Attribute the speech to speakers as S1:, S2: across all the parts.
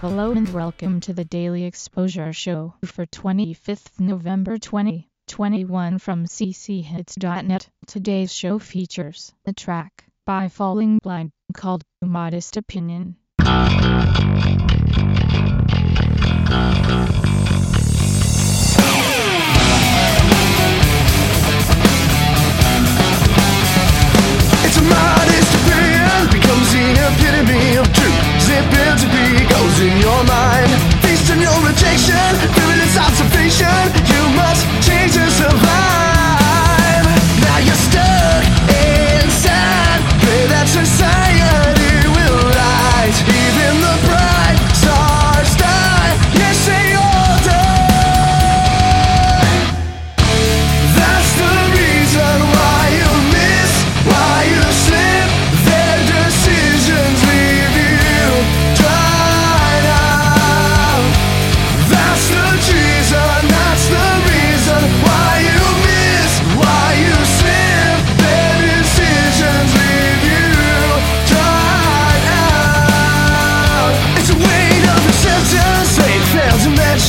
S1: Hello and welcome to the Daily Exposure Show for 25th November 2021 from cchits.net. Today's show features the track by Falling Blind called Modest Opinion.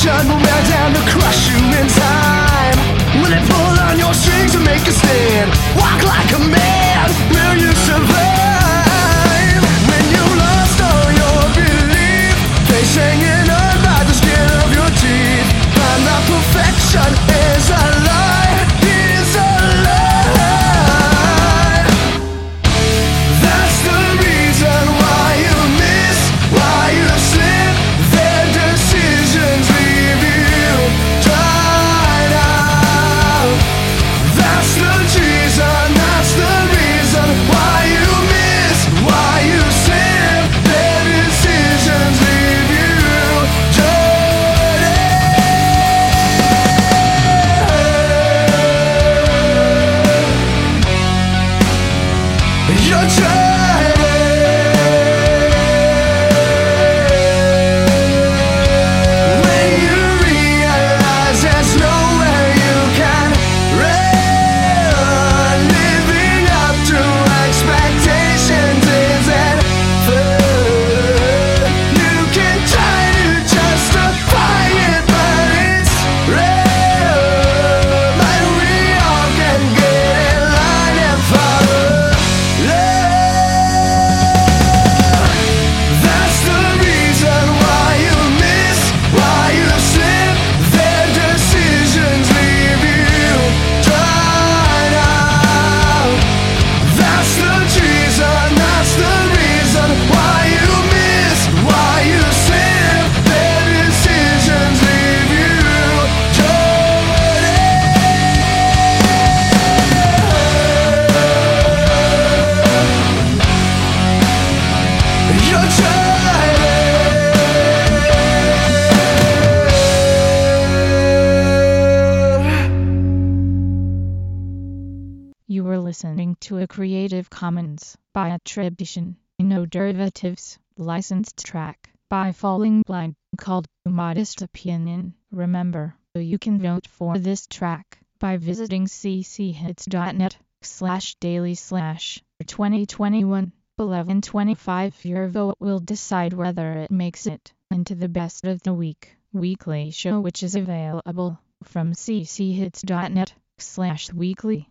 S2: Melt down to crush you in time. Pull on your strings make stand? Walk like a man,
S1: listening to a Creative Commons by attribution, no derivatives, licensed track by Falling Blind called Modest Opinion. Remember, you can vote for this track by visiting cchits.net slash daily slash 2021 1125. Your vote will decide whether it makes it into the best of the week weekly show which is available from cchits.net slash weekly.